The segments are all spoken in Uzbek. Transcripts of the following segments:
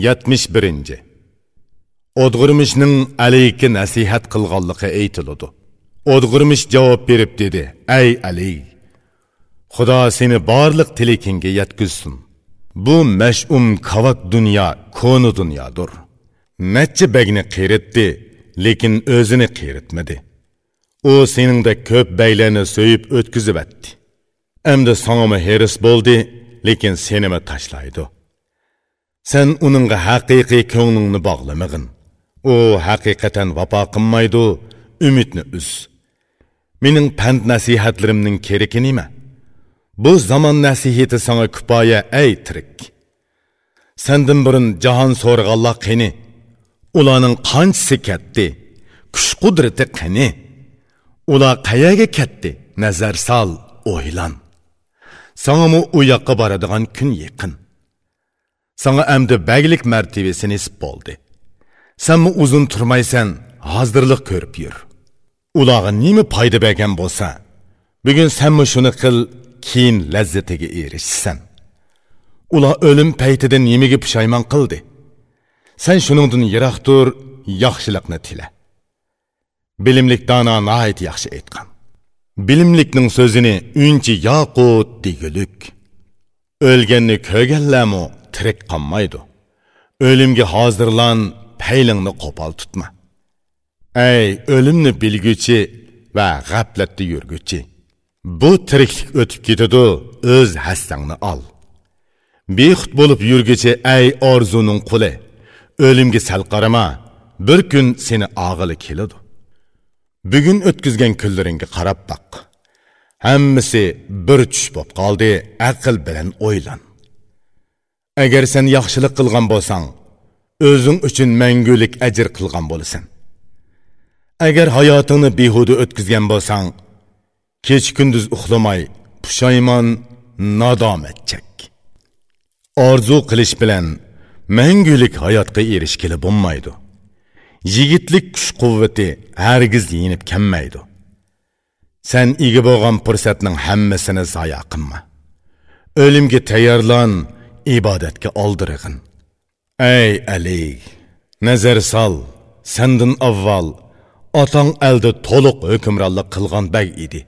71. Odg'urmishning alayga nasihat qilganligi aytiladi. Odg'urmish javob berib dedi: "Ey Ali, Xudo seni barliq tilekingga yetkizsin. Bu mash'um kavak dunyo konu dunyodir. Necha bagni qiritdi, lekin o'zini qiritmadi. U seningda ko'p baylarni so'yib o'tkizib atdi. Endi sanama heris bo'ldi, lekin senimi tashlaydi. Сән уныңға хақиқи көңніңні бағламығын. О, хақиқатан вапа қыммайды, үмітні үз. Менің пәнд нәсихатларымның керекі неме? Бұл заман нәсихеті саңа күпая әй тірік. Сәндің бұрын жаһан сорғалла қені. Уланың қанчысы кәтті, күш құдреті қені. Ула қаяге кәтті, нәзәр сал, ойлан. Саңа мұ уяққа барадыған күн еқін. Sana əmdi bəglik mərtəbəsi nisb oldu. Sən uzun turmaysan, hazırlıq görüb yür. Ulağı nimi payda bəgən bolsa, bugün sən mi şunu qıl, keyin ləzzətiga erişsən. Ula ölüm pəytidən yemigi pişayman qıldı. Sən şunundan yıraq dur, yaxşılıqni tile. Bilimlik dana nahayt yaxşı etqan. Bilimlikning so'zini ünçi yoqut degulik. O'lganni ko'rganlarmi tirik qolmaydi o'limga hozirlan paylingni qo'pol tutma. Ey o'limni bilguchi va g'aflatda yurguchi. Bu tiriklik o'tib ketadi, o'z hassangni ol. Bexud bo'lib yurguchi ey orzuning quli. O'limga sal qarama, bir kun seni og'ili keladi. Bugun o'tkazgan kunlaringga qarab boq Hammasi bir tush bo'lib qoldi, aql bilan o'ylan. Agar sen yaxshilik qilgan bo'lsang, o'zing uchun mangulik ajr qilgan bo'lasan. Agar hayotingni behuda o'tkazgan bo'lsang, kech kunduz uxlamay, pushaymon, nadomat chek. Orzu qilish bilan mangulik hayotga erishgili bo'lmaydi. Yigitlik kuch-quvvati hargiz yinib kelmaydi. Sen ega bo'lgan fursatning hammasini zoya qilma. O'limga tayyorlan, ibodatga oldirig'in. Ey Ali, nazar sol, sendin avval otang aldi to'liq hukmronlik qilgan bag edi.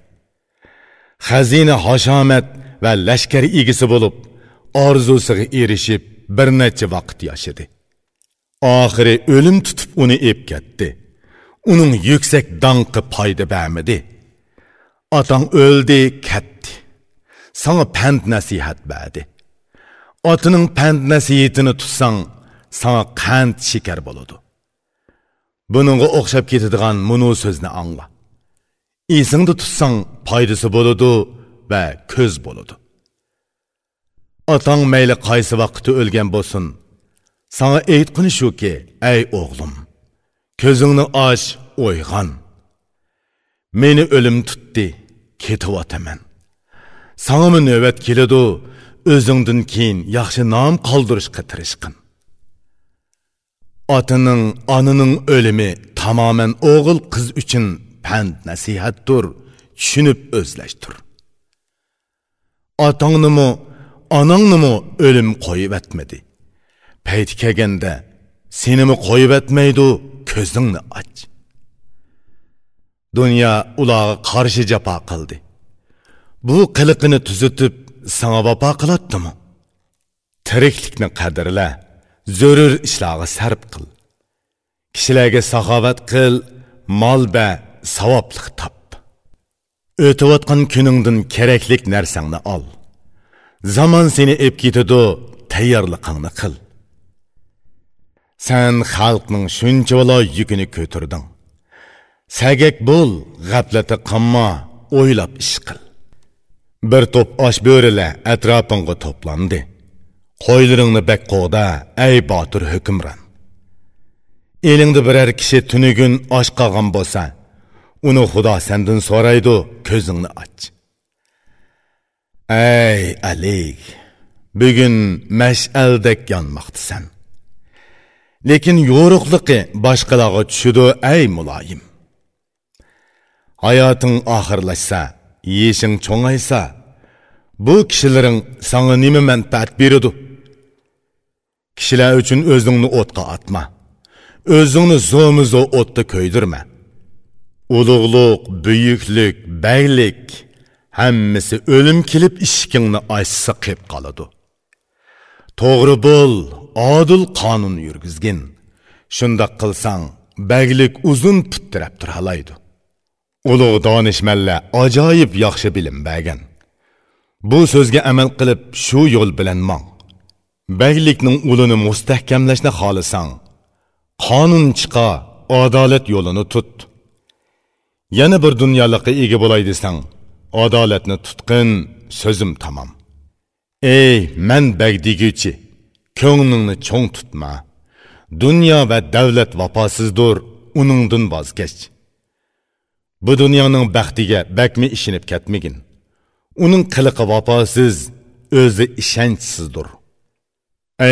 Xazina hoshomat va lashkar egisi bo'lib, orzusiga erishib bir necha vaqt yashadi. Oxiri o'lim tutib uni ep ketdi. Uning yuksak danqi foyda bamidi Otang o'ldi, ketdi. Sana pand nasihat berdi. Otining pand nasiyatini tutsang, sana qand shekar bo'ladi. Buningga o'xshab ketadigan munu so'zni angla. Esingda tutsang foydasi bo'ladi va ko'z bo'ladi. Otang mayli qaysi vaqtda o'lgan bo'lsin, sana aytqini shuki, ey o'g'lim, ko'zingni och, o'yg'on. Meni o'lim tutdi, ketyapman. Sana navbat keladi, o'zingdan keyin yaxshi nom qoldirishga tirishqin. Otaning, onaning o'limi tamoman o'g'il qiz uchun pand nasihatdir, tushunib o'zlashtir. Otangnimi, onangnimi o'lim qo'yib atmadi. Payti kelganda senimi qo'yib atmaydi, ko'zingni och. Dunyo ularga qarshi jafo qildi. Bu qiliqini tuzitib саңа вапа қылаттымы? Тіріклікні қадірлі, зөрір ішлағы сәріп қыл. Кішіләге сахават қыл, мал бә, саваплық тап. Өтіватқан күніңдің кереклік нәрсәңні ал. Заман сені еп кетеді, тәйярлықаңны қыл. Сән халқның шүнчевала жүкіні көтірдің. Сәгек бұл, ғаплеті қамма, ойлап іш қыл. Bir top osh bo'rilar atrofingga to'plandi. Qo'ylaringni bak qo'da, ey botir hukmron. Elingda biror kishi tunugun osh qolgan bo'lsa, uni Xudo sendan so'raydi, ko'zingni och. Ey Ali, bugun mash'aldek yonmoqdasan. Lekin yo'ruqligi boshqalarga tushidi, ey muloyim. Hayoting oxirlashsa, yeshing cho'ngaysa bu kishilaring sanga nima manfaat beradi kishilar uchun o'zingni o'tqa atma o'zingni zo'mizo o'tda ko'ydirma. Ulug'luq buyuklik baylik hammasi o'lim kelib ishkingni ochsa qilib qoladi. To'g'ri bo'l odil qonun yurgizgin. Shundoq qilsang baglik uzun puttirab turalaydi ulug' donishmanlar ajoyib yaxshi bilim bergan. Bu so'zga amal qilib shu yo'l bilan mong baglikning ulini mustahkamlashni xohlasang qonun chiqa adolat yo'lini tut. Yana bir dunyolikqa ega bo'lay desang adolatni tutqin so'zim tamom. Ey man bag ko'nglingni cho'ng tutma. Dunyo va davlat vafosizdir uningdan voz kech bu dunyoning baxtiga bakmi ishinib ketmagin. Uning qiliqi vafosiz o'zi ishonchsizdir.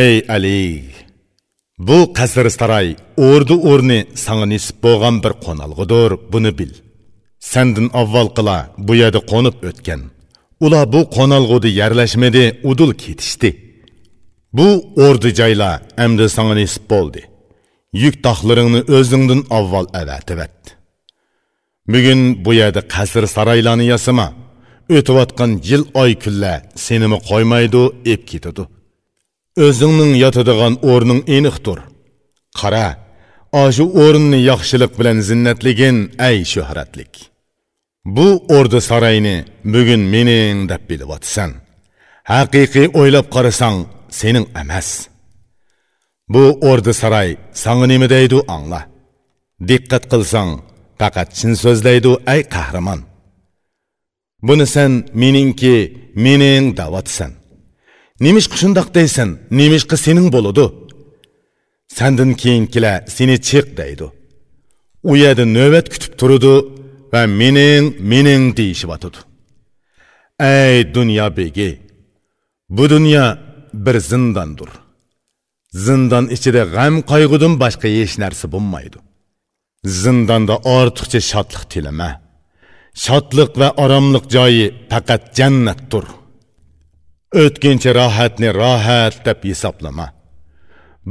Ey ali bu qasr saroy o'rdi o'rni sanga nisib bo'lgan bir qo'nalg'idir buni bil. Sandin avval qila bu yerda qo'nib o'tgan. Ular bu qo'nalg'udi yerlashmadi udul ketishdi. Bu o'rdi joylar endi sanga nisib bo'ldi. Yuk taxlaringni o'zingdan avval avativat bugun bu yerda qasr saroylarni yasama o'tayotgan yil oy kunlar senimi qo'ymaydi ep ketadi. O'zingning yotadigan o'rning aniqdir qara ashu o'rinni yaxshilik bilan zinnatligin ay shuhratlik bu o'rda saroyni bugun mening deb bilyapsan haqiqiy o'ylab qarasang sening emas. Bu o'rda saroy sanga nima deydi angla. Diqqat qilsang faqat chin so'zlaydi ay qahramon buni sen meningki mening davatsan nemishqa shundoq deysan nemishqa sening bo'ladi sandan keyingilar seni chiq deydi u yerda navbat kutib turadi va mening mening deyishyotidi ey dunyo begi bu dunyo bir zindondir zindon ichida g'am qayg'udan boshqa hech narsa zindonda ortiqcha shodlik tilama shodlik va oromlik joyi faqat jannatdir. O'tkinchi rohatni rohat deb hisoblama.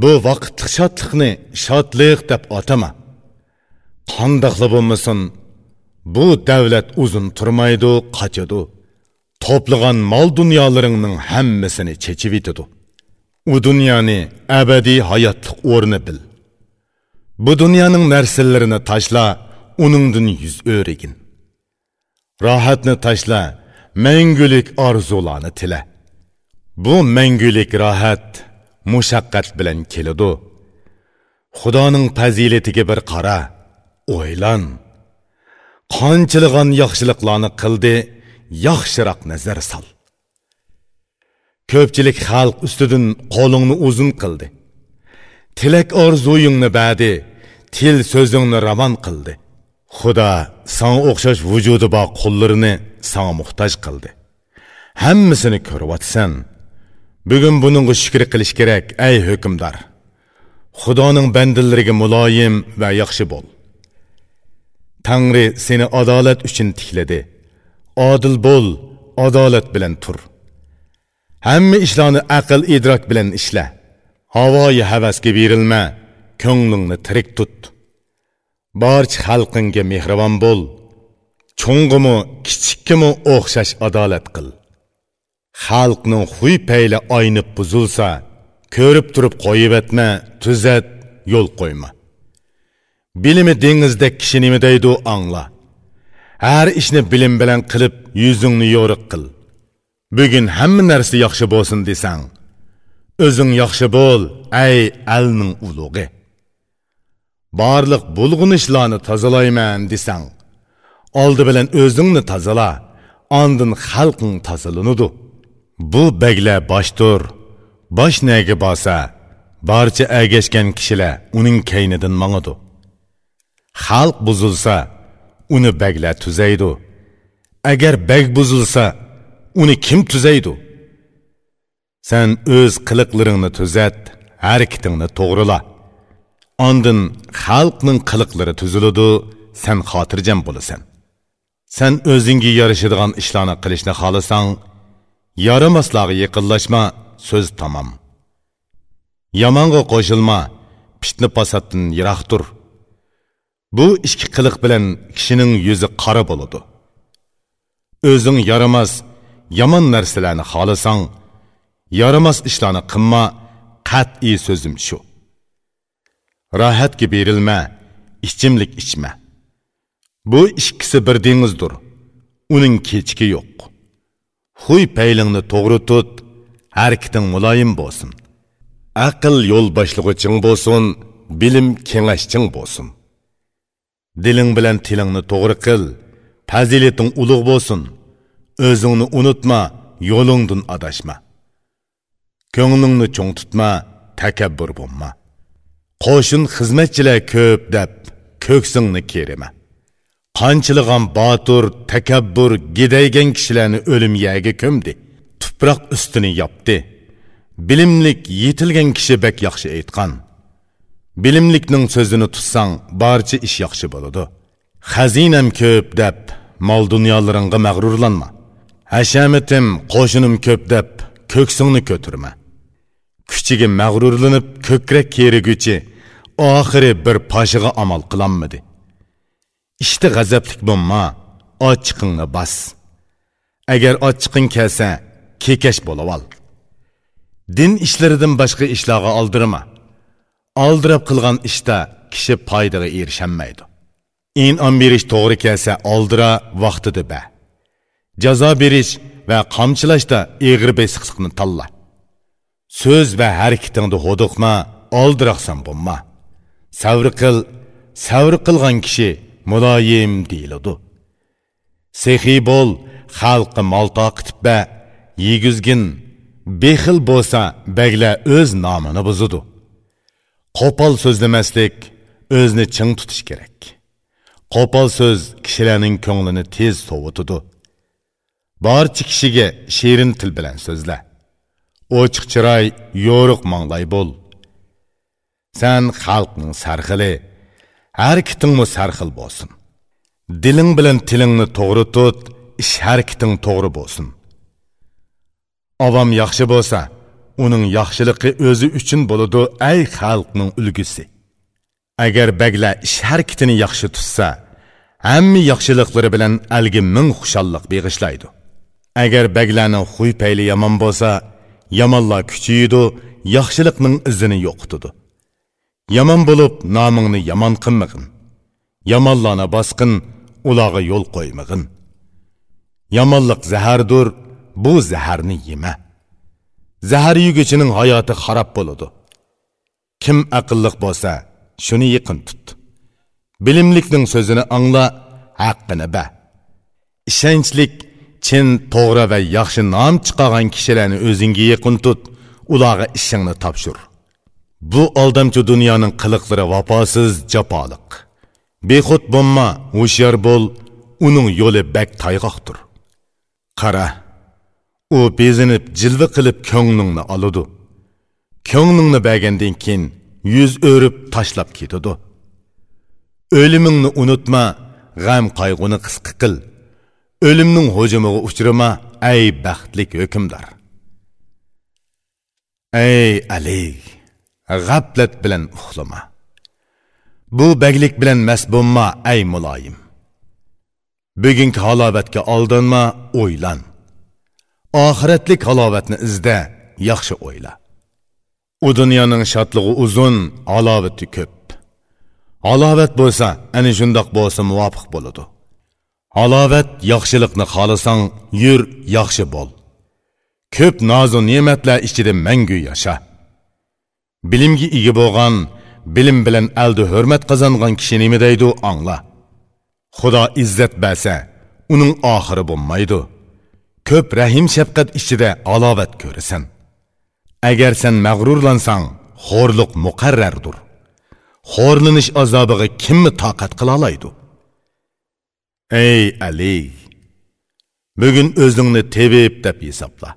Bu vaqtli shodlikni shodlik deb atama qandoqli bo'lmasin bu davlat uzun turmaydi qochadi. To'plagan mol dunyolaringning hammasini chechib yetadi. U dunyoni abadiy hayotlik o'rni bil. Bu dunyoning narsalarini tashla uningdan yuz o'rigin. Rohatni tashla mangulik orzularni tila. Bu mangulik rohat mushaqqat bilan keladi. Xudoning fazilatiga bir qara o'ylan. Qanchilg'an yaxshiliklarni qildi yaxshiroq nazar sal. ko'pchilik xalq ustidan qo'lingni uzun qildi. Tilak orzuyingni badi til so'zingni ravon qildi xudo sanga o'xshash vujudi bor qullarini sanga muhtoj qildi hammasini ko'ryapsan bugun buningga shukr qilish kerak ey hukmdor. Xudoning bandalariga muloyim va yaxshi bo'l. Tangri seni adolat uchun tikladi. Odil bo'l adolat bilan tur. Hamma ishlarni aql idrok bilan ishla. Havoyi havasga berilma. Ko'nglingni tirik tut. Barcha xalqingga mehribon bo'l. Cho'ng'imi kichikkimi o'xshash adolat qil. Xalqning huy payli oynib buzilsa ko'rib turib qo'yivetma tuzat yo'l qo'yma. Bilimi dengizda kishi nima deydi angla. Har ishni bilim bilan qilib yuzingni yo'riq qil. Bugun hamma narsa yaxshi bo'lsin desang o'zing yaxshi bo'l ay alning ulug'i. Barliq bulg'unishlarni tozalayman desang oldi bilan o'zingni tozala ondin xalqing tozalanudi bu baglar boshdir. Bosh naga borsa барча agashgan kishilar uning kaynidan mangadi xalq buzilsa уни baglar tuzaydi. Agar bag buzilsa уни kim tuzaydi? Sen o'z qiliqlaringni tuzat harakatingni to'g'rila. Ondin xalqning qiliqlari tuziladi sen xotirjam bo'lasan sen o'zingga yarashadigan ishlarni qilishni xohlasang yaramaslarga yaqinlashma so'z tamom Yamanğa qoşulma, pitni pasatdan yiroq tur. Bu ikki qiliq bilan kishining yuzi qora bo'ladi. O'zing yaramas, yomon narsalarni xohlasang, yaramas ishlarni qilma, qat'iy so'zim shu. Rohatga berilma, ichimlik ichma. Bu ikkisi bir dengizdir. Uning kechki yo'q. huy paylingni to'g'ri tut, harakating muloyim bo'lsin. Aql yo'l boshlig'iching bo'lsin, bilim kengashching bo'lsin. Diling bilan tilingni to'g'ri qil, fazilating ulug' bo'lsin. O'zingni unutma, yo'lingdan adashma. Ko'nglingni cho'ng tutma, takabbur bo'lma. Qo'shin xizmatchilar ko'p deb ko'ksingni kerima. qanchilg'an botur takabbur gidaygan kishilarni o'lim yagi ko'mdi. Tuproq ustini yopdi. Bilimlik yetilgan kishi bak yaxshi aytgan bilimlikning so'zini tutsang barcha ish yaxshi bo'ladi. Xazinam ko'p deb mol dunyolaringga mag'rurlanma. Hashamitim qo'shinim ko'p deb ko'ksingni ko'tirma. Kuchiga mag'rurlanib ko'krak keriguchi oxiri bir poshiga amal qilolmadi ishda g'azablik bo'lma ochiqingni bas. Agar ochiqing kelsa kekash bo'lib ol din ishlaridan boshqa ishlarga oldirma oldirab qilgan ishda kishi foydaga erisholmaydi inom berish to'g'ri kelsa oldira vaqtida ba jazo berish va qamchilashda egri besiqliqni tanla Сөз вә әрекетіңді ходықма, алдырақсан болма. Сәвір қыл, сәвір қылған кіші мұлайым дейілді. Сехи бол, халқы малта қытып бә, егізгін, бехіл болса бәгілі өз намыны бұзуды. Қопал сөздемәслік, өзіні чың тұтыш керек. Қопал сөз кішілерінің көңіліні тез соғытуды. Барчы кішіге шерін тіл білән сөзлә. Ochiq chiroy yo'riq manglay bo'l. San xalqning sarxili harakatingmi sarxil bo'lsin. Diling bilan tilingni to'g'ri tut ish harakating to'g'ri bo'lsin. Ovam yaxshi bo'lsa uning yaxshiligi o'zi uchun bo'ladi ay xalqning ulgusi. Agar baglar ish harakatini yaxshi tutsa hamma yaxshiliklari bilan algi ming xushalliq beg'ishlaydi. Agar baglarning huy payli yomon bo'lsa yomonlar kuchaydi yaxshilikning izini yo'qitadi yomon bo'lib nomingni yomon qilmag'in. Yomonlarni bosqin ularga yo'l qo'ymag'in. Yomonlik zahardir bu zaharni yema. Zahar yugichining hayoti xarob bo'ladi. Kim aqlliq bo'lsa shuni yaqin tut. Bilimlikning so'zini angla haqqini ba. Ishonchlik chin to'g'ri va yaxshi nom chiqargan kishilarni o'zingga yaqin tut. Ularga ishingni topshir. Bu aldamchi dunyoning qiliqlari vafosiz jafoliq behud bo'lma hushyor bo'l. Uning yo'li bak tayg'oqdir qara u bezinib jilva qilib ko'nglingni oludi. Ko'nglingni bergandan keyin yuz o'rib tashlab ketadi o'limingni unutma g'am qayg'uni qisqa qil. O'limning hujumiga uchrama ay baxtlik hukmdor ey ali g'aflat bilan uxlama bu baglik bilan mast bo'lma ay muloyim bugungi halovatga oldinma o'ylan. Oxiratlik halovatni izda yaxshi o'yla. U dunyoning shodlig'i uzun halovati ko'p halovat bo'lsa ana shundoq bo'lsa muvofiq bo'ladi halovat yaxshilikni xohlasang yur yaxshi bo'l. Ko'p nozu ne'matlar ichida mangu yasha. Bilimga ega bo'lgan bilim bilan aldi hurmat qozongan kishi nima deydi angla. Xudo izzat bersa uning oxiri bo'lmaydi. Ko'p rahim shafqat ichida alovat ko'rasan. Agar sen mag'rurlansang xo'rliq muqarrardir. Xo'rlanish azobiga kimni toqat qila oladi Ey Ali, бүгін өзіңні тебеп деп есапла.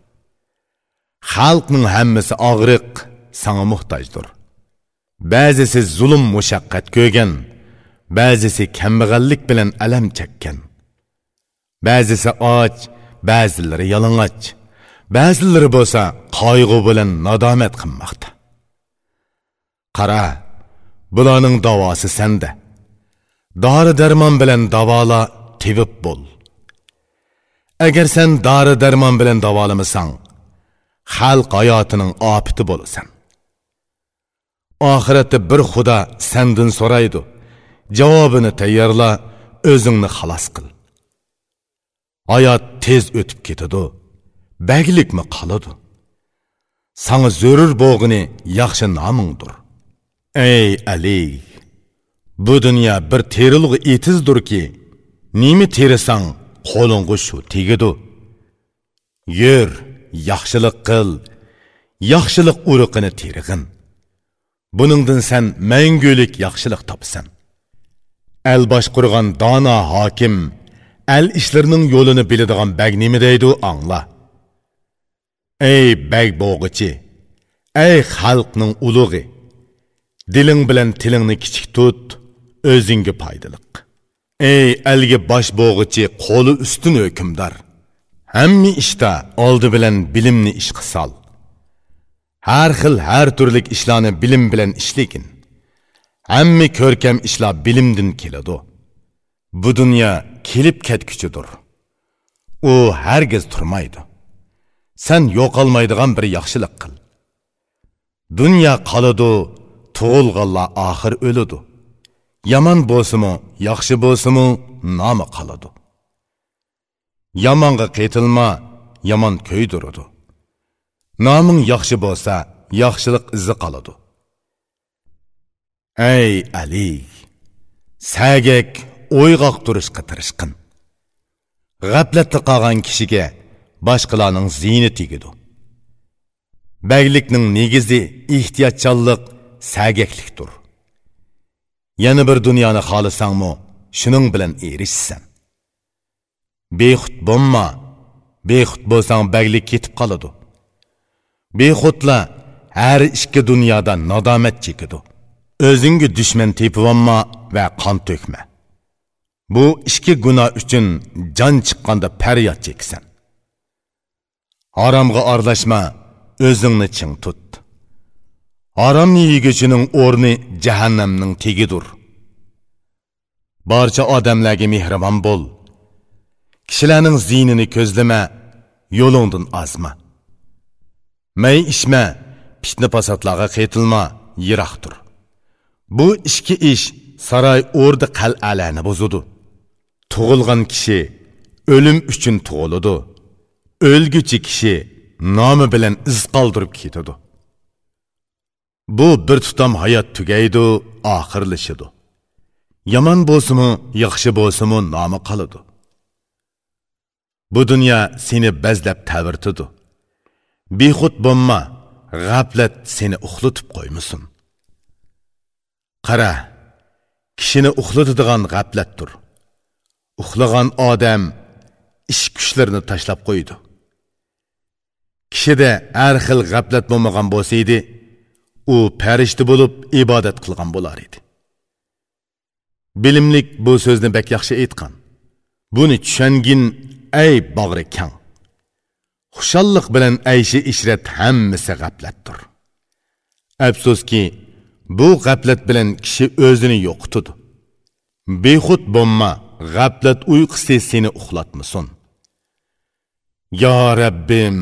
Халқның әммісі ағырық, саңа мұқтаждыр. Бәзісі зұлым мұшаққат көген, бәзісі кәмбіғаллік білен әлем чәккен. Бәзісі ач, бәзілері ялыңач, бәзілері болса қайғы білен надамет қымақты. Қара, бұланың давасы сәнді. Дары дәрман білен давала, tevib bo'l. Agar sen dori darmon bilan davolamasang xalq hayotining opiti bo'lasan. Oxiratda bir xudo sandin so'raydi. Javobini tayyorla o'zingni xalos qil. Hayot tez o'tib ketadi. Baglikmi qoladi? Sanga zurur bo'g'ini yaxshi nomingdir. Ey ali bu dunyo bir terilg'i etizdirki nima terisang qo'lingga shu tegidi yur yaxshilik qil. Yaxshilik urug'ini terig'in. Buningdan sen mangulik yaxshilik topasan. El boshqurgan dono hokim el ishlarining yo'lini biladigan bag nima deydi angla. Ey bag bo'g'ichi ey xalqning ulug'i diling bilan tilingni kichik tut o'zingga foydaliq. Ey elga bosh bo'g'ichi qo'li ustun hukmdor. Hamma ishda oldi bilan bilimni ishqa sol. Har xil har turlik ishlarni bilim bilan ishligin hamma ko'rkam ishlar bilimdan keladi. Bu dunyo kelib ketguchidir. U hargiz turmaydi. Sen yo'qolmaydigan bir yaxshilik qil. Dunyo qoladi tug'ilganlar oxir o'ladi. Yomon bo'lsimi yaxshi bo'lsimi nomi qoladi. Yomonga qaytilma yomon ko'ydiradi noming yaxshi bo'lsa yaxshilik izi qoladi. Ey ali sagak o'yg'oq turishga tirishqin. G'aflatda qolgan kishiga boshqalarning ziyni tegidi baglikning negizi ehtiyotchanlik sagaklikdir. Yana bir dunyoni xohlasangmi shuning bilan erishsan bexud bo'lma bexud bo'lsang baglik ketib qoladi. Bexudlar har ikki dunyoda nadomat chekidi o'zingga dushman tepivonma va qon to'kma. Bu ikki gunoh uchun jon chiqqanda faryod cheksan haromga aralashma o'zingni ching tut. Haromni yeguchining o'rni jahannamning tegidir barcha odamlarga mehribon bo'l. Kishilarning zinini ko'zlama yo'lingdan ozma may ishma fitna fasodlarga qaytilma yiroqdir bu ikki ish saroy o'rda qal'alarni buzudi tug'ilgan kishi o'lim uchun tug'iladi o'lguchi kishi nomi bilan iz qoldirib ketadi bu bir tutam hayot tugaydi oxirlashidi yomon bo'lsimi yaxshi bo'lsimi nomi qoladi. Bu dunyo seni bazlab tavirtidi. Bexud bo'lma g'aflat seni uxlatib qo'ymasin. Qara kishini uxlatadigan g'aflatdir. Uxlagan odam ish kuchlarini tashlab qo'ydi. Kishida har xil g'aflat bo'lmagan bo'lsa edi u farishta bo'lib ibodat qilgan bo'lar edi. Bilimlik bu so'zni bak yaxshi aytgan. Buni tushangin ay bag'ri kang. Xushalliq bilan ayshi ishrat hammasi g'aflatdir. Afsuski bu g'aflat bilan kishi o'zini yo'qitadi behud bo'lma g'aflat uyqusi seni uxlatmasin. Yo rabbim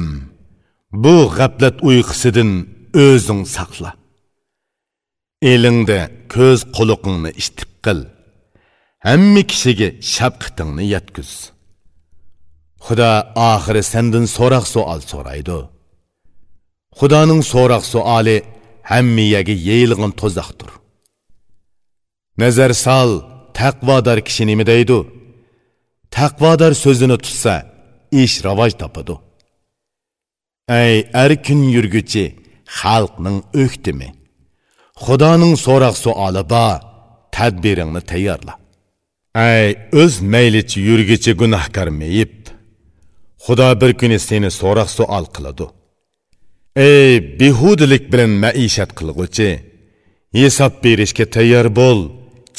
bu g'aflat uyqusidan o'zing saqla. Elingda ko'z quloqingni ishtib qil. Hamma kishiga shafqatingni yetkuz xudo oxiri sendan so'roq savol so'raydi. Xudoning so'roq savoli hammiyaga yeyilgan to'zoqdir. Nazar sal taqvodor kishi nima deydi? Taqvodor so'zini tutsa ish rivoj topadi. Ey erkin yurguchi xalqning o'ktimi xudoning so'roq suoli bor tadbiringni tayyorla. Ay o'z maylichi yurgichi gunohkor meyib xudo bir kuni seni so'roq suol qiladi. Ey behudilik bilan maishat qilg'uchi hisob berishga tayyor bo'l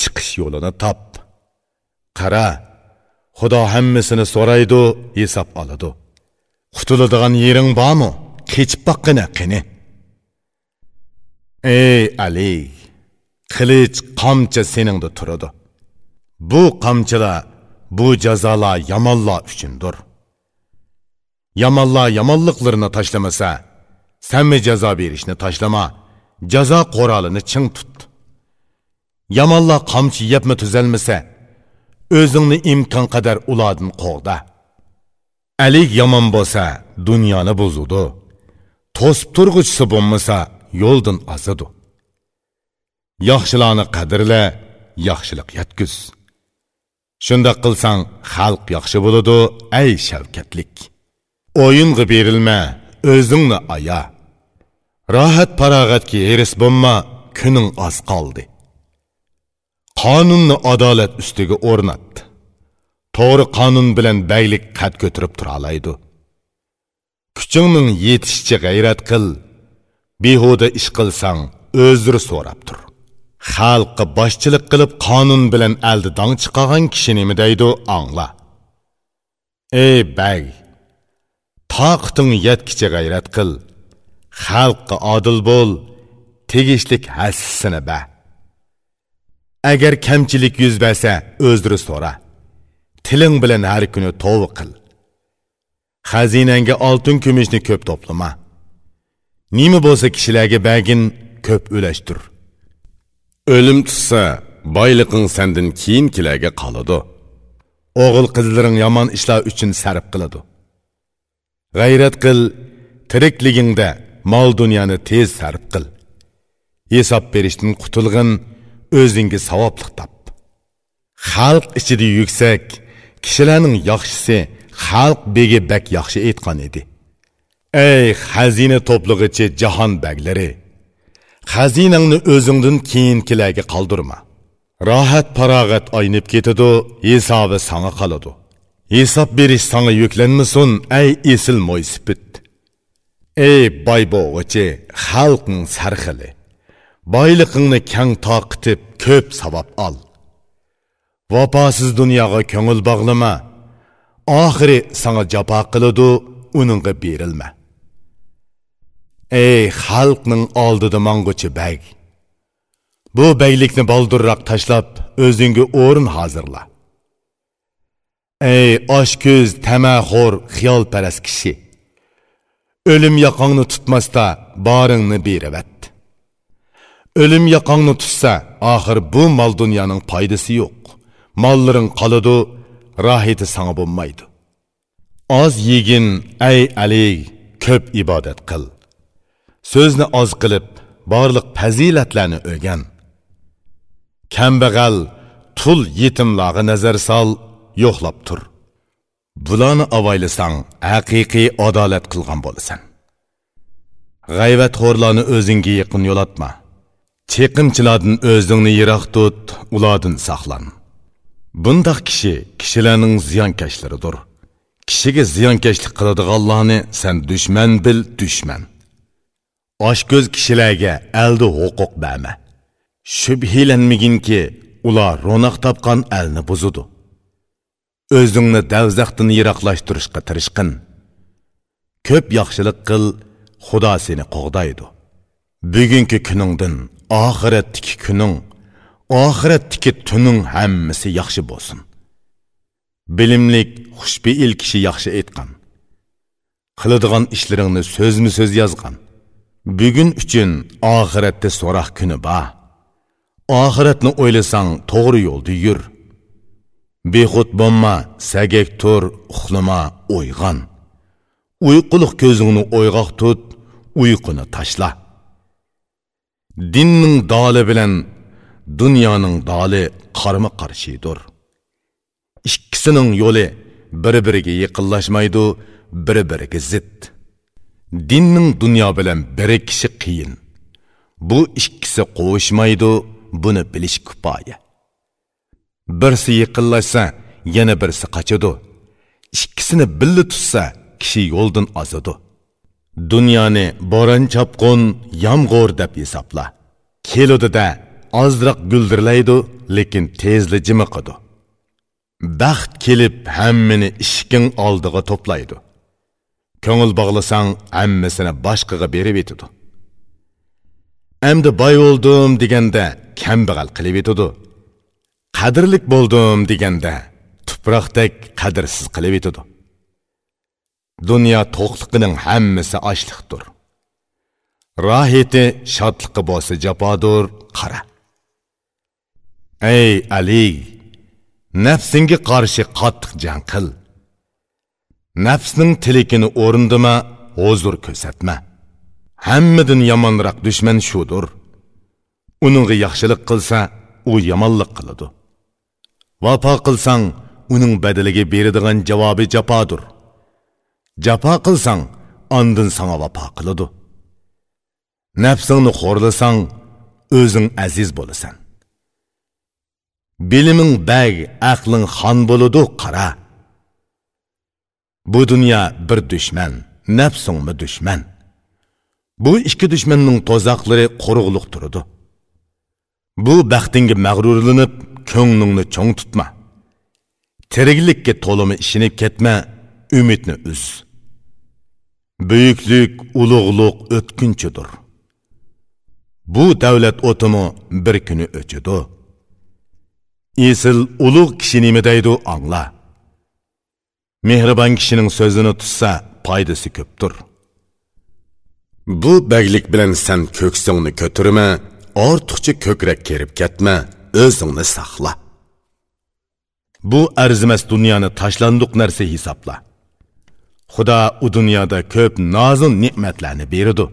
chiqish yo'lini top. Qara xudo hammasini so'raydi hisob oladi. Qutuladigan yering bormi? Kechib boqqina qani ey ali qilich qamchi seningda turadi bu qamchilar bu jazolar yomonlar uchundir yomonlar yomonliqlarini tashlamasa sanmi jazo berishni tashlama jazo qo'rolini ching tut. Yomonlar qamchi yebmi tuzalmasa o'zingni imkon qadar ulardan qo'g'da alik yomon bo'lsa dunyoni buzudi to'sib turg'uchisi bo'lmasa yo'ldan ozidi yaxshilarni qadrla yaxshilik yetkuz shundoq qilsang xalq yaxshi bo'ladi ay shavkatlik. O'yinga berilma o'zingni aya. Rohat farog'atga eris bo'lma kuning oz qoldi. Qonunni adolat ustiga o'rnat. To'g'ri qonun bilan baylik qad ko'tarib turalaydi kuchingning yetishicha g'ayrat qil behuda ish qilsang o'zri so'rab tur. Xalqqa boshchilik qilib qonun bilan aldidong chiqagan kishi nima deydi angla. Ey bay toqiting yetkicha g'ayrat qil. Xalqqa odil bo'l tegishlik hassini ba. Agar kamchilik yuz bersa o'zri so'ra. Tiling bilan har kuni tovi qil. Xazinangga oltin kumushni ko'p to'plama. Nima bo'lsa kishilarga bagin ko'p ulashtir o'lim tutsa boyliqing sandan keyin kilarga qoladi. O'g'il qizlaring yomon ishlar uchun sarf qiladi. G'ayrat qil tirikligingda mol dunyoni tez sarf qil. Hisob berishdan qutulg'in o'zingga savoblik top xalq ichida yuksak kishilarning yaxshisi xalq begi bak yaxshi aytgan edi ey xazina to'plig'ichi jahon baglari xazinangni o'zingdan keyinkilarga qoldirma. Rohat farog'at aynib ketadi hisobi sanga qoladi. Hisob berish sanga yuklanmasin ey esil mo'ysipit ey boy bo'g'ichi xalqning sarxili boyliqingni kang toqitib ko'p savob ol. Vafosiz dunyoga ko'ngil bog'lama oxiri sanga jafo qiladi uningga berilma. Ey xalqning oldida mong'uchi bag. Bu baylikni boldurroq tashlab o'zingga o'rin hozirla. Ey oshko'z tamaxo'r xiyolparast kishi. O'lim yoqongni tutmasda boringni beravat. O'lim yoqongni tutsa oxir bu mol dunyoning foydasi yo'q. Mollaring qoladi rohiti sanga bo'lmaydi. Oz yegin ay ali ko'p ibodat qil. So'zni oz qilib borliq fazilatlarni o'rgan. Kambag'al tul yetimlarga nazar sol yo'qlab tur. Bularni avaylasang haqiqiy adolat qilgan bo'lasan. G'ayvatxo'rlarni o'zingga yaqin yo'latma. Cheqimchilardan o'zingni yiroq tut ulardan saqlan. Bundoq kishi kishilarning ziyonkashlaridir. Kishiga ziyonkashlik qiladiganlarni san dushman bil dushman. Oshko'z kishilarga aldi huquq berma shubhilanmaginki ular ro'noq topgan alni buzudi. O'zingni davzaqdan yiroqlashtirishga tirishqin. Ko'p yaxshilik qil xudo seni qo'g'daydi. Bugungi kuningdan oxiratdiki kuning oxiratdiki tuning hammasi yaxshi bo'lsin. Bilimlik xushbeil kishi yaxshi aytgan. Qiladigan ishlaringni so'zmi so'z yozgan. Bugun uchun oxiratda so'roq kuni bor. Oxiratni o'ylasang to'g'ri yo'lda yur. Bexud bo'lma sagak tur uxlama uyg'on. Uyquliq ko'zingni o'yg'oq tut uyquni tashla. Dinning doli bilan dunyoning doli qarma qarshidir ikkisining yo'li bir biriga yaqinlashmaydi bir biriga zid. Dinning dunyo bilan birikishi qiyin. Bu ikkisi qovushmaydi buni bilish kifoya. Birsi yaqinlashsa yana birsi qochadi. Ikkisini billa tutsa kishi yo'ldan ozadi. Dunyoni bo'ron chopqun yomg'ir deb hisobla. Keludida ozroq guldirlaydi lekin tezli jimiqidi baxt kelib hammani ishking oldiga to'playdi. Ko'ngil bog'lasang hammasini boshqaga berib etadi amdi boy bo'ldim deganda kambag'al qilib етуді. qadrlik bo'ldim deganda tuproqdek qadrsiz qilib етуді. dunyo toqliqining hammasi ochliqdir. rohiti shodliqi bo'lsa jafodur, qara. Ey Ali, nafsingga qarshi qattiq jang qil. Nafsning tilikini o'rindima, huzur ko'rsatma. Hammadan yomonroq dushman shudir. Uningga yaxshilik qilsa, u yomonlik qiladi. Vafo qilsang, uning badaliga beradigan javobi jafodir. Jafo qilsang, ondan sanga vafo qiladi. Nafsingni xo'rlasang, o'zing aziz bo'lasan. Biliming bag, aqling xon bo'ladi, qara. Bu dunyo bir dushman, nafsingmi dushman. Bu ikki dushmanning to'zoqlari quruqliq turadi. Bu baxtingga mag'rurlanib, ko'nglingni cho'ng tutma. Tiriklikka to'limi ishinib ketma, umidni uz. Buyuklik, ulug'liq o'tkinchidir. Bu davlat o'timi bir kuni o'chidi. Esil ulug' kishi nima deydi angla. Mehribon kishining so'zini tutsa, foydasi ko'pdir. Bu baglik bilan sen ko'ksingni ko'tirma, ortiqcha ko'krak kerib ketma, o'zingni saqla. Bu arzimas dunyoni tashlandiq narsa hisobla. Xudo u dunyoda ko'p nozil ne'matlarni beradi.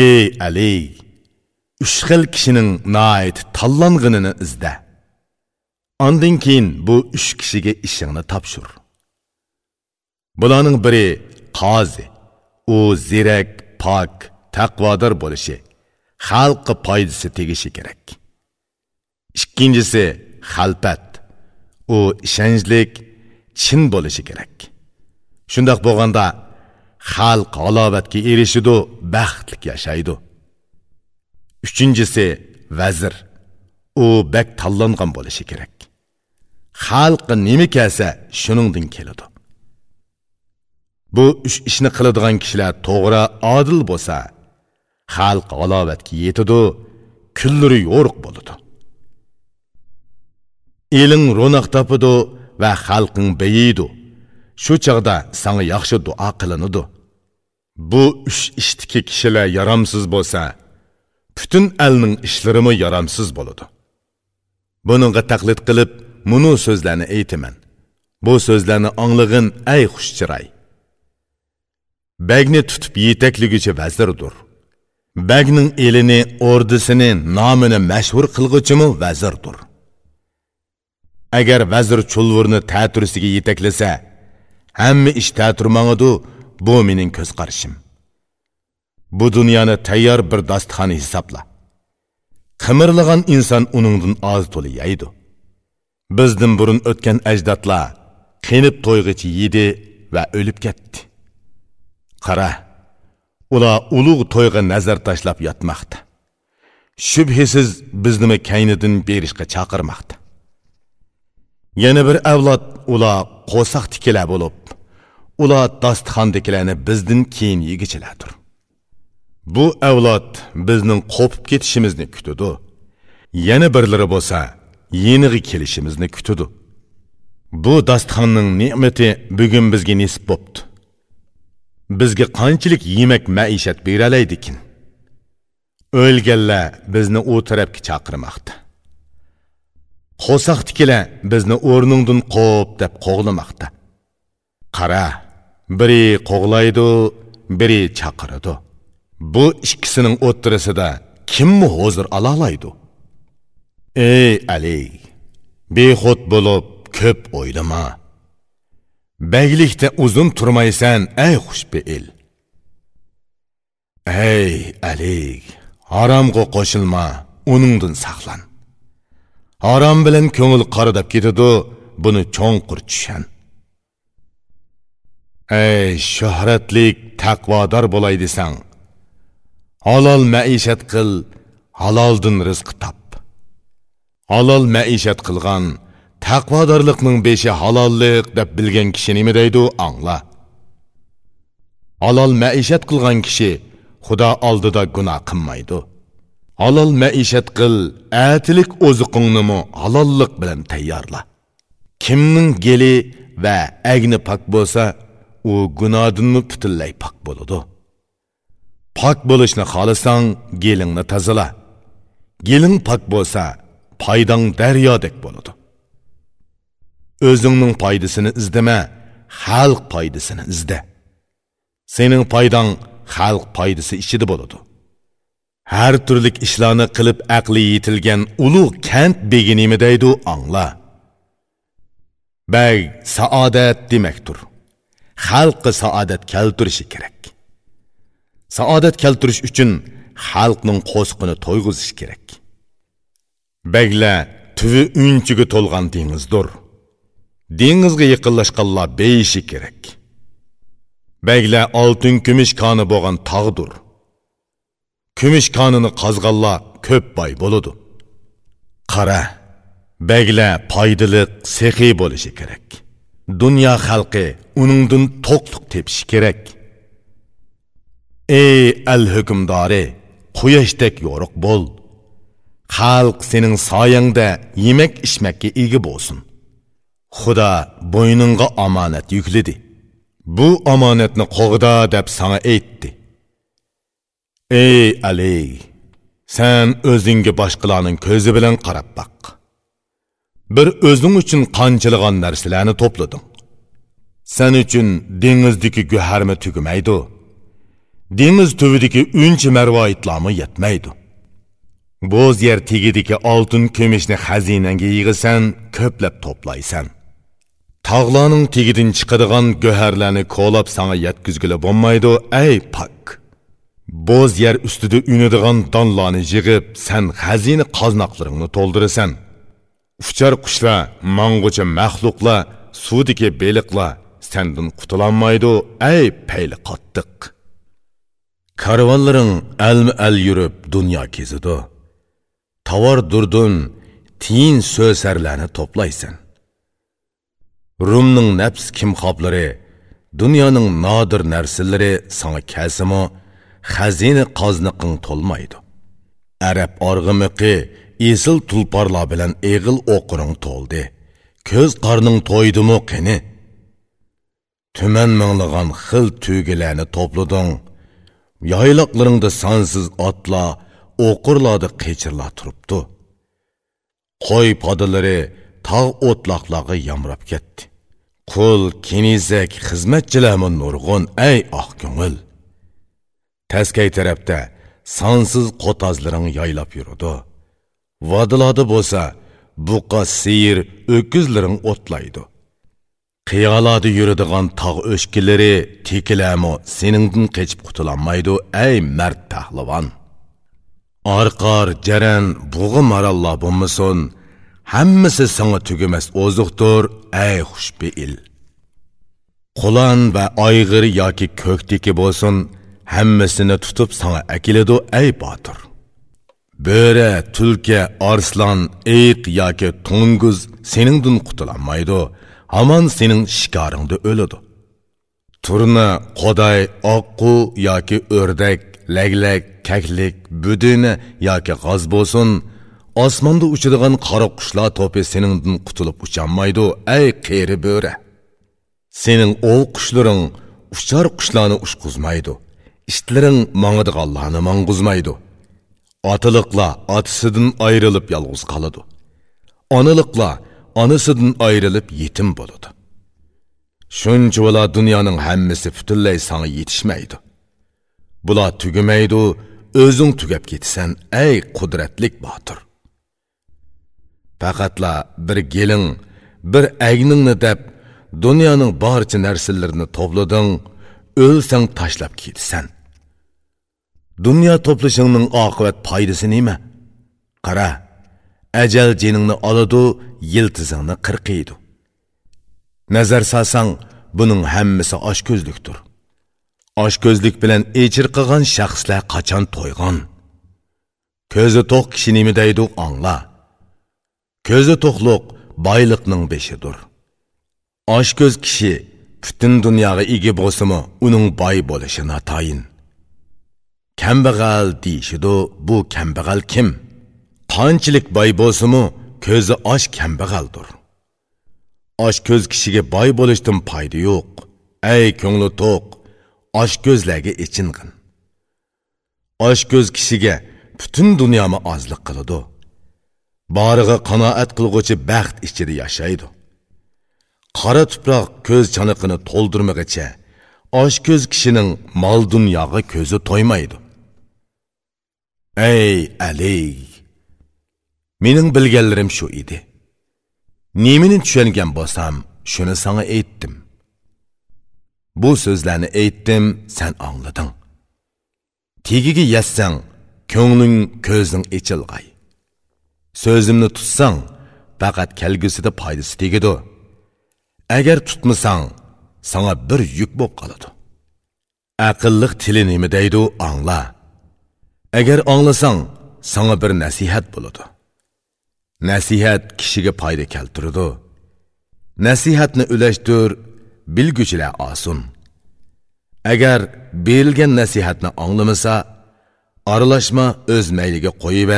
Ey Ali, uch xil kishining noit tanlanganini izda. Ondan keyin bu 3 kishiga ishingni topshir. Bularning biri qozi, u zirak, pok, taqvodor bo'lishi, xalqqa foydasi tegishi kerak. Ikkinchisi xalpat, u ishonchlik, chin bo'lishi kerak. Shundoq bo'lganda xalq halovatga erishidi, baxtlik yashaydi. Uchinchisi vazir. U bak tanlangan bo'lishi kerak. Xalq nima kelsa, shuningdan keladi. Bu uch ishni qiladigan kishilar to'g'ri, adil bo'lsa, xalq halovatga yetadi, kunlari yo'riq bo'ladi. Eling ro'naq topidi va xalqing beyiydi. shu chog'da sanga yaxshi duo qilinadi bu uch ishdiki kishilar yaramsiz bo'lsa butun alning ishlarimi yaramsiz bo'ladi buningga taqlid qilib munu so'zlarni aytaman. Bu so'zlarni anglag'in ay xushchiray. Bagni tutib yetakligichi vazirdir. Bagning elini ordisini nomini mashhur qilg'uchimi vazirdir. Agar vazir chulvurni ta'turisiga yetaklasa hamma ish ta'turmang'idu bu mening ko'z qarashim bu dunyoni tayyor bir dasturxon hisobla. Qimirlagan inson uningdan oz to'la yeydi bizdan burun o'tgan ajdodlar qinib to'yg'ichi yedi va o'lib ketdi. Qara ular ulug' to'yga nazar tashlab yotmoqda. Shubhisiz bizni kaynidan berishga chaqirmoqda. Yana bir avlod ular qo'saq tikilar bo'lib ular dasturxondagilarni bizdan keyin yegichilardir bu avlod bizning qo'pib ketishimizni kutadi yana birlari bo'lsa yenig'i kelishimizni kutadi bu dasturxonning ne'mati bugun bizga nisb bo'pti. Bizga qanchalik yemak maishat beralaydikin? O'lganlar bizni u tarafga chaqirmoqda. Qo'saqdikilar bizni o'rningdan qo'p deb qo'g'lamoqda. Qara biri qo'g'laydi biri chaqiradi. Bu ikkisining o'ttirisida kimmi hozir alolaydi ey ali bexud bo'lib ko'p o'ylama. Baglikda uzun turmaysan ey xushbeil. Ey ali haromga qo'shilma uningdan saqlan. Harom bilan ko'ngil qoridab ketadi buni cho'nqur tushan. Ey shuhratlik taqvodor bo'lay desang halol maishat qil haloldan rizq top. Halol maishat qilgan taqvodorlikning beshi halollik deb bilgan kishi nima deydi angla. Halol maishat qilgan kishi xudo oldida gunoh qilmaydi. Halol maishat qil atilik oziqingnimi halollik bilan tayyorla. Kimning geli va agni pok bo'lsa u gunohdinmi butunlay pok bo'ladi. Pok bo'lishni xohlasang gelingni tozala. Geling pok bo'lsa paydang daryodek bo'ladi o'zingning foydasini izdama xalq foydasini izda sening foydang xalq foydasi ichida bo'ladi har turlik ishlarni qilib aqli yetilgan ulug' kant beginimi deydi angla. Bag saodat demakdir xalqqa saodat keltirishi kerak. Saodat keltirish uchun xalqning qo'sqini to'yg'izish kerak. Бәглә түві үнчігі толған деңіздір. Деңізге еқылашқалла бейші керек. Бәглә алтын күміш қаны болған тағдыр. Күміш қаныны қазғалла көп бай болуды. Қара, бәглә пайдылық сехи болышы керек. Дүния халқы ұныңдың тоқтық тепші керек. Эй әл hükümdarı, quyoşdek yoruq bo'l xalq sening soyangda yemak ichmakka ega bo'lsin. Xudo bo'yningga omonat Бу bu omonatni qo'g'da deb sana aytdi. Ey ali sen o'zingga boshqalarning ko'zi bilan qarab boq bir o'zing uchun qanchilg'an narsalarni to'plading? Sen uchun dengizdagi guharmi tugamaydi dengiz tubidagi uncha marvoitlarmi yetmaydi. Bo'z yer tegidagi oltin kumushni xazinangga yig'isan ko'plab to'playsan. Tog'larning tegidan chiqadigan go'harlarni ko'lab sanga yetkizgili bo'lmaydi ey pak. Bo'z yer ustida unadigan donlarni yig'ib san xazina qoznaqlaringni to'ldirasan. Uchar qushlar mang'ucha maxluqlar suvdiki beliqlar sendan qutulolmaydi ey payli qattiq. Karvonlaring alma al yurib dunyo kezidi tovar durdun tiyin so'sarlarni to'playsan. Rumning nafs kimxoblari dunyoning nodir narsalari sanga kasimu xazina qozniqing to'lmaydi. Arab org'imiqi esil tulparlar bilan eg'il o'qiring to'ldi. Ko'z qorning to'ydimu qani tuman minglagan xil tugilarni to'plading. Yoyliqlaringda sonsiz otlar o'qirlarda qiychirla turibdi. Qo'y podilari tog' o'tloqlarga yamrab ketdi. Qul kenizak xizmatchilarmi nurg'un ey oq ko'ngil? Taskay tarafda sonsiz qo'tozlaring yoylab yuradi. Vodilarda bo'lsa buqa siyir o'kizlaring o'tlaydi. Qiyolarda yuradigan tog' o'shkilari tekilami seningdan qechib qutulolmaydi ey mard pahlavon. Orqor jaran bug'i maralloh bo'lmasin. Hammasi sanga tugamas oziqdir ey xushbeil qulon va oyg'ir yoki ko'kdiki bo'lsin hammasini tutib sanga akiladi ey botir. Bo'ri tulka arslon eyiq yoki to'ng'iz seningdan құтыланмайды, Аман sening shikoringda o'ladi. Turna qoday oqqu yoki o'rdak laglak kaklik budini yoki g'oz bo'lsin. Osmonda uchadigan qora qushlar to'pi seningdan qutulib ucholmaydi ay qeri bo'ri. Sening o'l qushlaring uchar qushlarni ushqizmaydi ishtlaring mangadiganlarni mang'uzmaydi. Otiliqlar otasidan ayrilib yolg'iz qoladi. Onaliqlar onasidan ayrilib yetim bo'ladi. Shuncha bola dunyoning hammasi butunlay sanga yetishmaydi. Bular tugamaydi o'zing tugab ketasan ey qudratlik botir. Faqatla bir geling bir agningni deb dunyoning barcha narsalarini to'plading o'lsang tashlab ketasan. Dunyo to'plashingning oqibat foydasi nima? Qara ajal jiningni oladi yiltizingni qirqiydi. Nazar solsang buning hammasi oshko'zlikdir. Oshko'zlik bilan echir qilgan shaxslar qachon to'ygan? Ko'zi to'q kishi nima deydi angla ko'zi to'qliq boyliqning beshidir. Oshko'z kishi butun dunyoga ega bo'lsimi uning boy bo'lishi natoyin. Kambag'al deyishidu bu kambag'al kim? Qanchalik boy bo'lsimu ko'zi osh kambag'aldir. Osh ko'z kishiga boy bo'lishdan foyda yo'q. Ey ko'ngli to'q osh ko'zlarga ichinqin osh ko'z kishiga butun dunyoni ozlik qiladi. Borig'i qanoat qilg'uchi baxt ichida yashaydi. Qora tuproq ko'z chaniqini to'ldirmag'icha osh ko'z kishining mol dunyoga ko'zi to'ymaydi. Ey ali mening bilganlarim shu edi. Nemini tushungan bo'lsam shuni sana aytdim. Bu so'zlarni aytdim sen anglading tegiga yassang ko'ngling ko'zing ichilg'ay so'zimni tutsang faqat kelgusida foydasi tegidi agar tutmasang sanga bir yuk bo'lib qoladi. Aqlliq tili nima deydi angla. Agar anglasang sanga bir nasihat bo'ladi. Nasihat kishiga foyda keltiradi. Nasihatni ulashtir bilguchilar osun agar berilgan nasihatni anglamasa aralashma o'z mayliga qo'yib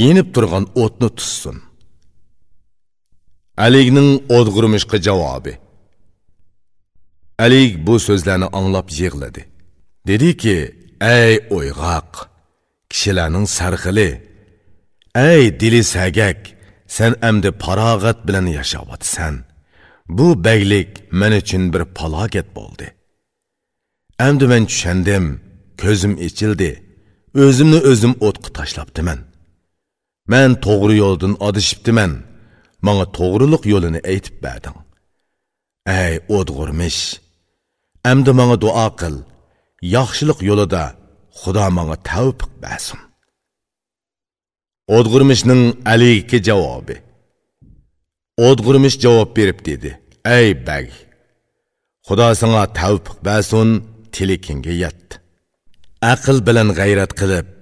yenib turgan o'tni tutsin. Aligning o'dg'irmishqa javobi. Alik bu so'zlarni anglab yig'ladi. Dediki ey o'yg'oq kishilarning sarxili ey dili sagak sen amdi farog'at bilan yashayotsan bu bəylik men uchun bir falokat bo'ldi. Amdi men tushundim ko'zim ichildi o'zimni o'zim mən. tashlabdiman man to'g'ri yo'ldan adishibdiman manga to'g'riliq yo'lini aytib berding. Ey o'dg'urmish mağa manga duo qil yaxshilik yo'lida xudo manga tavfiq bersin. O'dg'urmishning aligiki javobi. O'dg'urmish javob berib dedi. Ey bag xudo sanga tavfiq basun tilikingga yet aql bilan g'ayrat qilib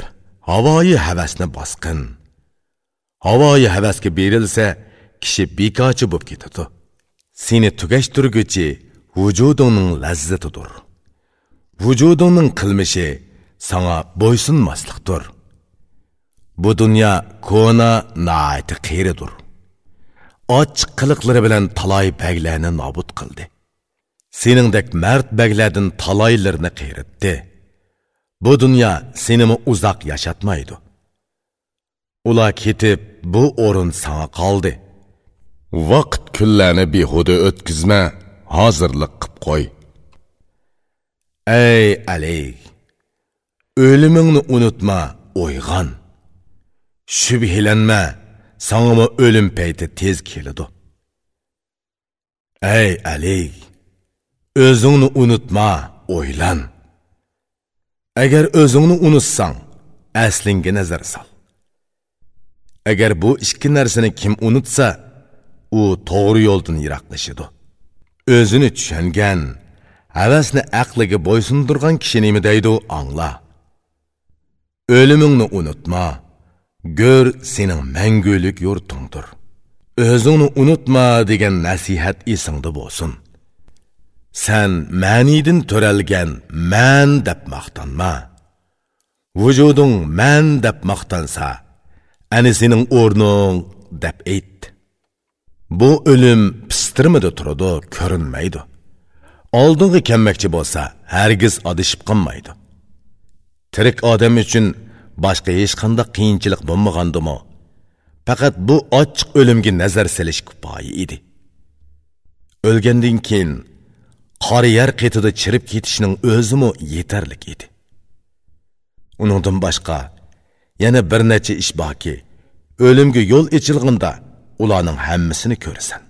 havoyi havasni bosqin havoyi havasga berilsa kishi bekochi bo'lib ketadi. Seni tugashtirguchi vujudingning lazzatidir vujudingning qilmishi sanga bo'ysunmaslikdir bu dunyo ko'na naati qiyridir ochiq qiliqlari bilan taloy baglarni nobud qildi. Seningdek mard baglardan taloylarni qiyritdi bu dunyo senimi uzoq yashatmaydi. Ular ketib bu o'rin sana qoldi. Vaqt kunlarni behuda o'tkazma hozirlik qilib qo'y. Ey ali o'limingni unutma o'yg'on. Shubhilanma sangama өлім payti tez keladi ey әлей, o'zingni unutma ойлан. agar o'zingni unutsang aslingga nazar сал. agar bu ikki narsani kim unutsa u to'g'ri yo'ldan yiroqlashidi o'zini tushungan havasni aqliga bo'ysundirgan kishi nima deydi angla o'limingni unutma go'r sening mangulik yurtingdir o'zingni unutma degan nasihat esingda bo'lsin san ma'nidin to'ralgan man deb maqtanma vujuding man deb maqtansa ani sening o'rning deb ayt bu o'lim pistirmida turadi ko'rinmaydi oldingi kelmoqchi bo'lsa hargiz adishib qolmaydi tirik odam uchun boshqa hech qanday qiyinchilik bo'lmagandimi? Faqat bu ochiq o'limga nazar silish kifoya edi. O'lgandan keyin qor yer qetida chirib ketishning o'zimi yetarlik edi. Uningdan boshqa yana bir necha ish borki o'limga yo'l ichilg'inda ularning hammasini ko'rasan.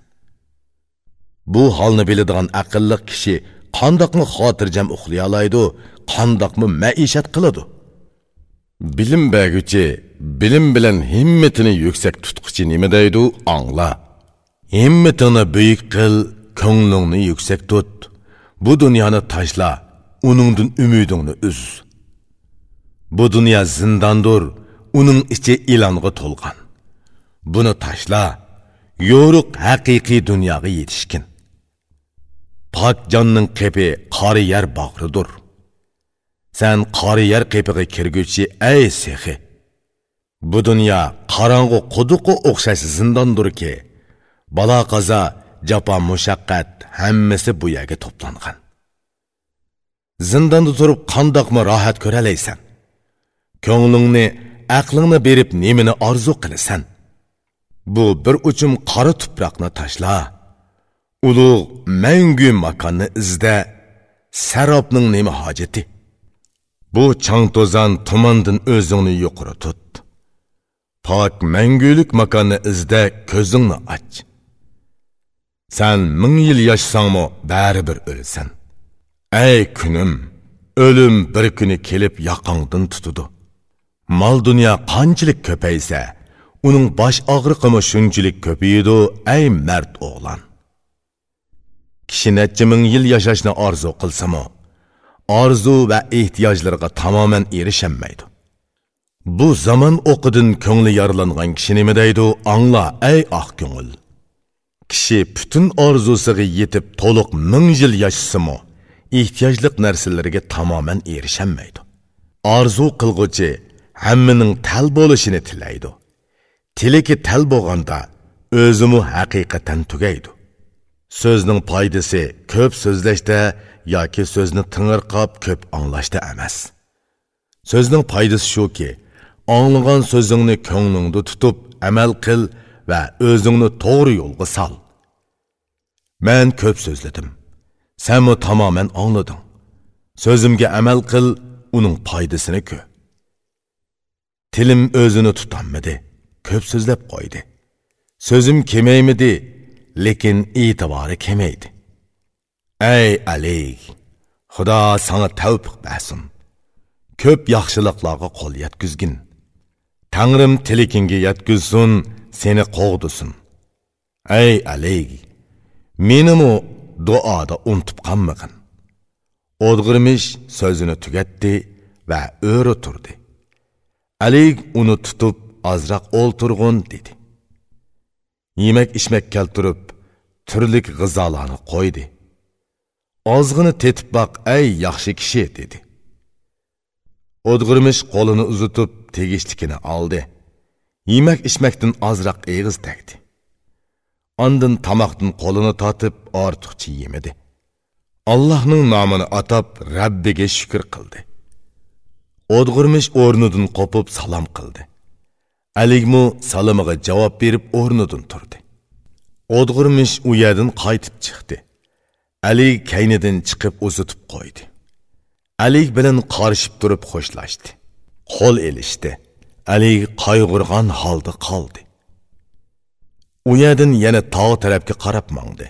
Bu holni biladigan aqlli kishi qandoqmi xotirjam uxlay oladi qandoqmi maishat qiladi? Bilim berguchi bilim bilan himmatini yuksak tutquchi nima deydi? Angla. Himmatini buyuk qil ko'nglingni yuksak tut. Bu dunyoni tashla uningdan umidingni uz. Bu dunyo zindondir uning ichi ilonga to'lgan. Buni tashla yo'ruq haqiqiy dunyoga yetishkin pok jonning qepi qori yer bag'ridir Sen qari yer qepiga kirgüchi ey sexi. Bu dünya qaranğı quduqu o'xshash zindondir ki, balo qazo, jafo mushaqqat hammasi bu yerga to'plangan. Zindonda turib qandoqmi rohat ko'ralaysan? Ko'nglingni, aqlingni berib nemini orzu qilasan? Bu bir uchum qora tuproqni tashla. Ulug' mangu makonni izda. Sarobning nima hojati? Bu chang to'zan tumandin o'zingni yuqori tut. pok mangulik makonni izda ko'zingni och. san ming yil yashsangmi baribir o'lsan. Ey kunim, o'lim bir kuni kelib yoqangdan tutudi. mol dunyo qanchalik ko'paysa, uning bosh og'riqimi shunchalik ko'paydi, ey mard o'g'lon Kishi necha ming yil yashashni orzu qilsamu orzu va ehtiyojlarga tamoman erishamaydi. Bu zamon o'qidin ko'ngli yorilangan kishi nima deydi? Angla, ey oq ko'ngil. Kishi butun orzusiga yetib to'liq ming yil yashasimi ehtiyojliq narsalarga tamoman erishamaydi. Orzu qilg'uchi hammaning tal bo'lishini tilaydi. Tiliki tal bo'lganda o'zimi haqiqatan tugaydi. So'zning foydasi ko'p so'zlashda yoki so'zni tingirqab ko'p anglashda emas. So'zning foydasi shuki, anglagan so'zingni ko'nglingda tutib, amal qil va o'zingni to'g'ri yo'lga sol. Men ko'p so'zladim. Sen tamoman anglading. So'zimga amal qil, uning foydasini ko'r. Tilim o'zini tutanmadi, ko'p so'zlab qo'ydi. So'zim kemaymidi, lekin e'tibori kemaydi. Ey Ali, Xudo sana tavfiq bersin. Ko'p yaxshiliklarga qo'l yetkizgin. Tangrim tilikinga yetkizsin, seni qo'g'dusin. Ey Ali, menimi duoda unutib qolmagin. O'dg'irmish so'zini tugatdi va o'ri turdi. Ali uni tutib azroq o'ltirg'in dedi. yemak ichmak keltirib turlik g'izolarni qo'ydi ozg'ini tetib boq ey yaxshi kishi dedi. O'dg'irmish qo'lini uzitib tegishlikini oldi. Yemak ichmakdan ozroq eg'iz tegdi ondin tomoqdan qo'lini tortib ortiqcha yemadi allohning nomini atab rabbiga shukur qildi. O'dg'irmish o'rnidan qopib salom qildi. Aligmu salimiga javob berib o'rnidan turdi. O'dg'irmish u qaytib chiqdi. Ali kaynidan chiqib uzitib qo'ydi. Ali bilan qarishib turib xo'shlashdi. Qo'l elishdi. Ali qayg'urgan holda qoldi. U yerdan yana tog' tarafga qarab mangdi.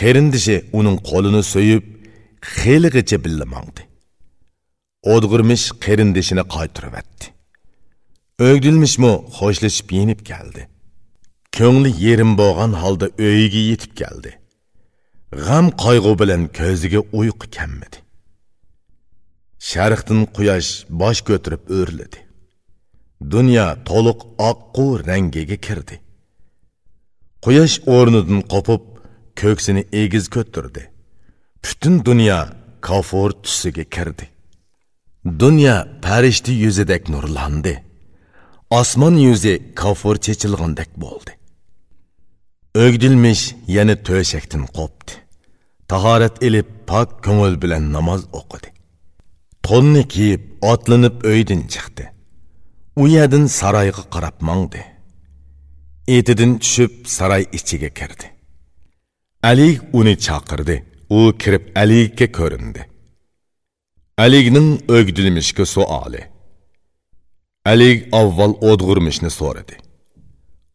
Qerindishi uning qo'lini so'yib, xeligacha billa mangdi. O'dg'irmish qerindishini qaytirib etdi. Ögdülmüşmü hoşlaşıp yenip geldi. Köngli yerim boğan halda öyüge yetip geldi. Gam qayg'u bilan ko'ziga uyqu kelmadi. Sharqdan quyosh bosh ko'tarib o'rladi. Dunyo to'liq oqqu rangiga kirdi. Quyosh o'rnidan qopib, ko'ksini egiz ko'tardi. Butun dunyo kafur tusiga kirdi. Dunyo farishta yuzidek nurlandi. osmon yuzi kofur chechilgandek bo'ldi o'gdilmish yana to'shakdan qopdi tahorat ilib pok ko'ngil bilan namoz o'qidi. To'nni kiyib otlanib uydan chiqdi. U yerdan saroyga qarab mangdi. Etidan tushib saroy ichiga kirdi. Ali uni chaqirdi. U kirib aliga ko'rindi. Alining o'gdilmishga suoli Alik avval o'dg'urmishni so'radi.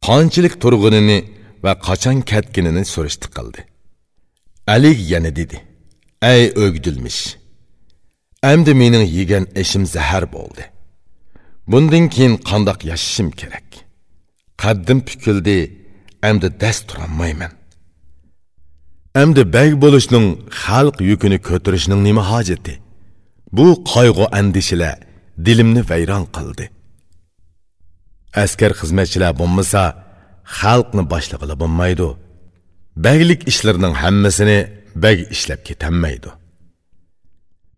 Qanchalik turg'inini va qachon ketganini surishti qildi. Alik yana dedi: "Ey o'gdilmish, Endi mening yegan ishim zahar bo'ldi. Bundan keyin qandoq yashashim kerak? Qaddim pukildi, endi dast turolmayman. Endi bag bo'lishning xalq yukini ko'tarishning nima hojati? Bu qayg'u andishilar dilimni vayron qildi." askar xizmatchilar bo'lmasa xalqni boshlig'ili bo'lmaydi baglik ishlarning hammasini bag ishlab ketolmaydi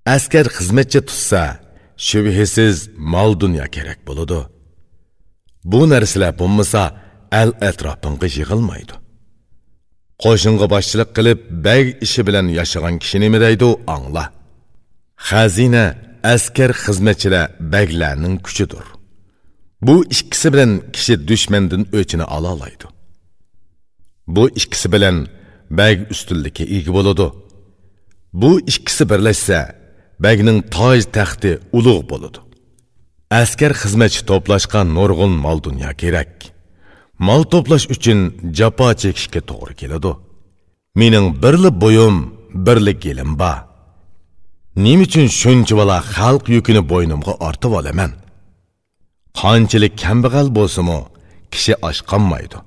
askar xizmatchi tutsa shubhisiz мал dünya kerak bo'ladi. Bu narsalar bo'lmasa әл atrofingga yig'ilmaydi. Qo'shinga boshchilik qilib bag ishi bilan yashagan kishi nima deydi angla xazina askar xizmatchilar baglarning kuchidir. Bu ikkisi bilan kishi dushmandan ала ola bu ikkisi bilan bag ustunlikka ega bo'ladi. Bu ikkisi birlashsa bagning toj taxti ulug' bo'ladi. Askar xizmatchi to'plashgan nurg'un mol dunyo kerak. Mol to'plash uchun jafo chekishga to'g'ri keladi. Mening birli bo'yim birli kelim bor. Nima uchun shuncha bola xalq yukini bo'ynimga ortib olaman. Qanchalik kambag'al bo'lsimi kishi oshqonmaydi.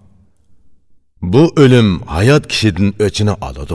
Bu o'lim hayot kishidan o'chini oladi